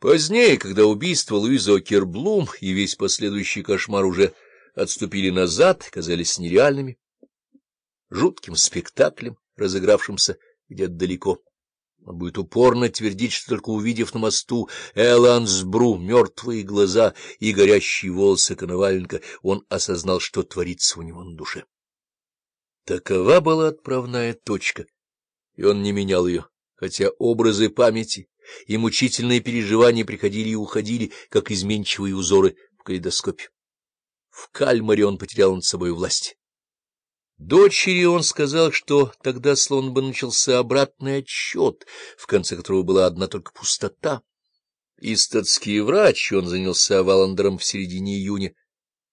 Позднее, когда убийство Луизы Окерблум и весь последующий кошмар уже отступили назад, казались нереальными, жутким спектаклем, разыгравшимся где-то далеко. Он будет упорно твердить, что только увидев на мосту Элансбру мертвые глаза и горящие волосы Коноваленко, он осознал, что творится у него на душе. Такова была отправная точка, и он не менял ее, хотя образы памяти и мучительные переживания приходили и уходили, как изменчивые узоры в калейдоскопе. В Кальмаре он потерял над собой власть. Дочери он сказал, что тогда словно бы начался обратный отсчет, в конце которого была одна только пустота. Истатский врач, он занялся Валандером в середине июня,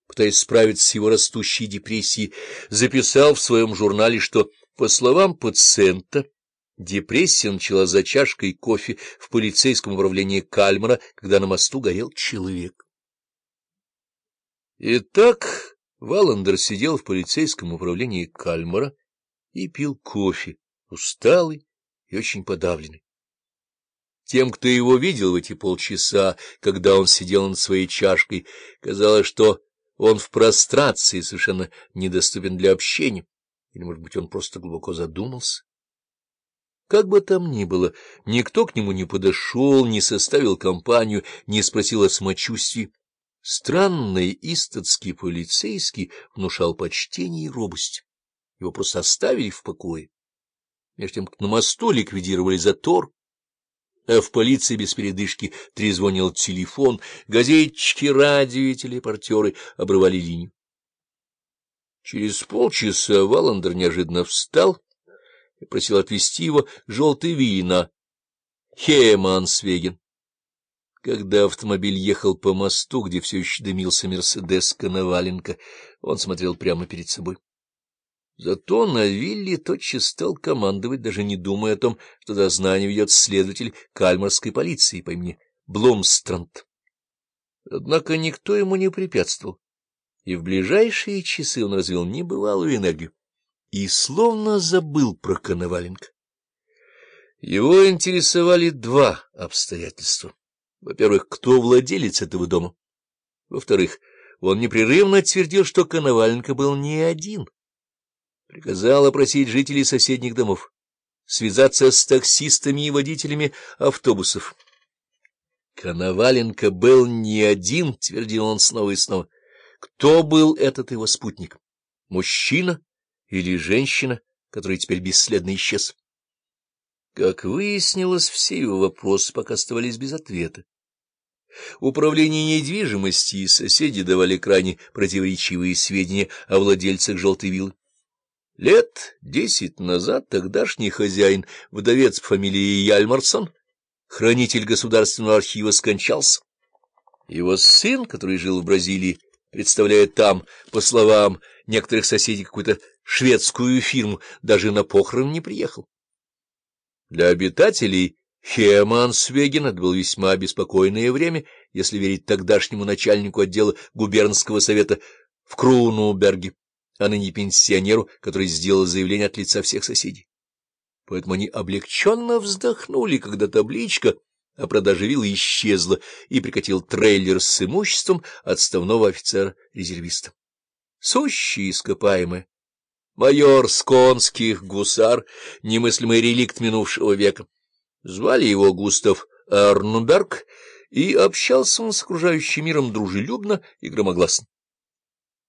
пытаясь справиться с его растущей депрессией, записал в своем журнале, что, по словам пациента, депрессия начала за чашкой кофе в полицейском управлении Кальмара, когда на мосту горел человек. Итак... Валандер сидел в полицейском управлении Кальмара и пил кофе, усталый и очень подавленный. Тем, кто его видел в эти полчаса, когда он сидел над своей чашкой, казалось, что он в прострации совершенно недоступен для общения, или, может быть, он просто глубоко задумался. Как бы там ни было, никто к нему не подошел, не составил компанию, не спросил о самочувствии. Странный истатский полицейский внушал почтение и робость. Его просто оставили в покое. Между тем, как на мосту ликвидировали затор, а в полиции без передышки трезвонил телефон, газетчики, радио и телепортеры обрывали линию. Через полчаса Валандер неожиданно встал и просил отвезти его желтый вина. Хемансвеген. Когда автомобиль ехал по мосту, где все еще дымился Мерседес Коноваленко, он смотрел прямо перед собой. Зато на вилле тотчас стал командовать, даже не думая о том, что дознание ведет следователь кальмарской полиции по имени Блумстранд. Однако никто ему не препятствовал, и в ближайшие часы он развил небывалую энергию и словно забыл про Коноваленко. Его интересовали два обстоятельства. Во-первых, кто владелец этого дома? Во-вторых, он непрерывно твердил, что Коноваленко был не один. Приказал опросить жителей соседних домов, связаться с таксистами и водителями автобусов. Коноваленко был не один, твердил он снова и снова. Кто был этот его спутник? Мужчина или женщина, который теперь бесследно исчез? Как выяснилось, все его вопросы пока оставались без ответа. Управление недвижимости и соседи давали крайне противоречивые сведения о владельцах желтой виллы. Лет десять назад тогдашний хозяин, вдовец по фамилии Яльмарсон, хранитель государственного архива, скончался. Его сын, который жил в Бразилии, представляя там, по словам некоторых соседей, какую-то шведскую фирму, даже на похорон не приехал. Для обитателей Хемансвеген это было весьма обеспокоенное время, если верить тогдашнему начальнику отдела губернского совета в Крунуберге, а ныне пенсионеру, который сделал заявление от лица всех соседей. Поэтому они облегченно вздохнули, когда табличка о продаже виллы исчезла, и прикатил трейлер с имуществом отставного офицера-резервиста. Сущие ископаемые. Майор Сконских гусар, немыслимый реликт минувшего века. Звали его Густав Арнберг, и общался он с окружающим миром дружелюбно и громогласно.